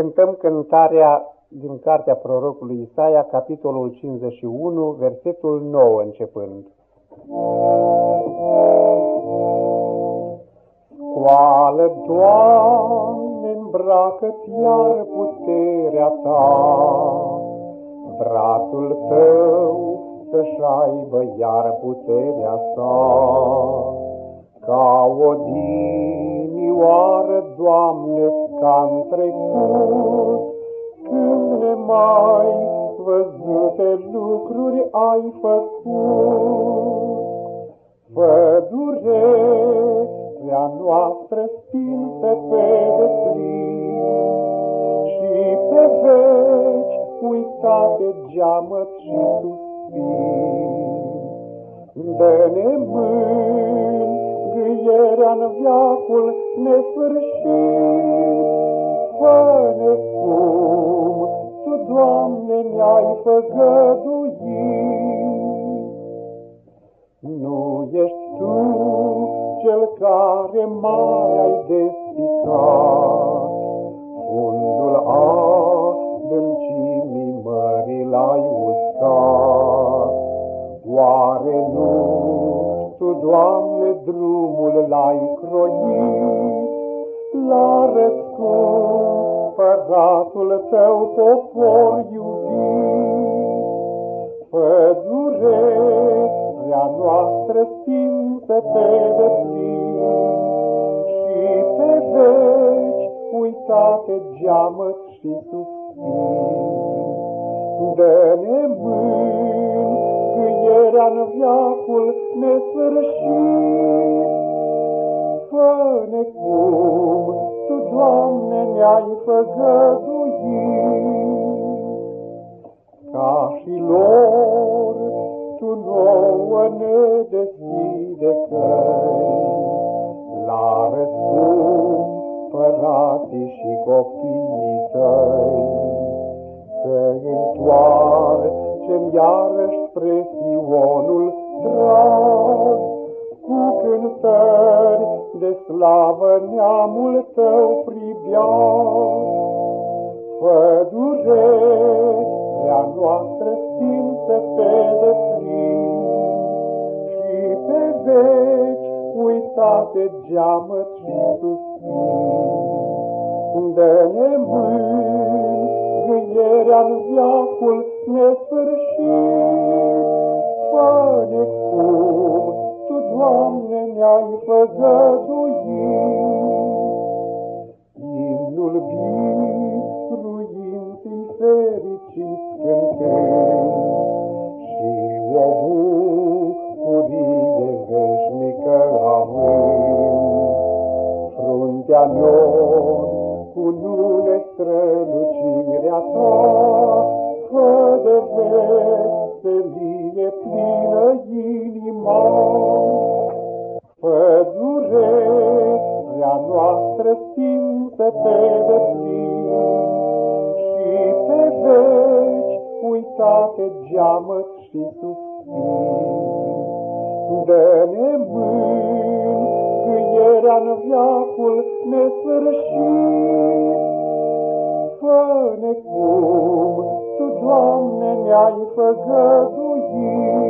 Cântăm cântarea din cartea prorocului Isaia, capitolul 51, versetul 9 începând. Scoală, Doamne, îmbracă-ți iar puterea Ta, brațul Tău să-și aibă iar puterea sa, ca o dinioară, Doamne, ca-n trecut, când mai văzute lucruri ai făcut. Fă durerea noastră stinsă pe deplin și pe veci uitate geamăt și suspin. Dă-ne mângâierea-n viacul nesfârșit, care mai ai despicat, fundul adâncimii mării l-ai uscat. Oare nu Tu, Doamne, drumul l-ai croit, la răscumpăratul Tău popor iubit? Pădurea noastră stinsă pe deplin uitate geamăt și suspin. Dă-ne mângâierea-n viacul nesfârșit, Fă-ne cum Tu, Doamne, ne-ai făgăduit. Ca și lor, Tu nouă ne deschide căi, La răscumpărații și copiii Tăi, Să întoarcem iarăși spre Sionul drag, Cu cântări de slavă neamul Tău pribia. Fă durerea noastră stinsă pe deplin și pe veci uitate geamăt și suspin. Dă-ne mângâierea-n viacul nesfârșit, fă-ne cum Tu, Doamne, ne-ai făgăduit. Imnul biruinței fericit cântând și o bucurie veșnică având. Fruntea lor cu lune strălucirea ta, fă de veselie plină inima. Fă durerea noastră stinsă pe deplin și pe veci uitate geamăt și suspin. Dă-ne mângâierea-n viacul nesfârșit, Fă-ne cum Tu, Doamne, ne-ai făgăduit.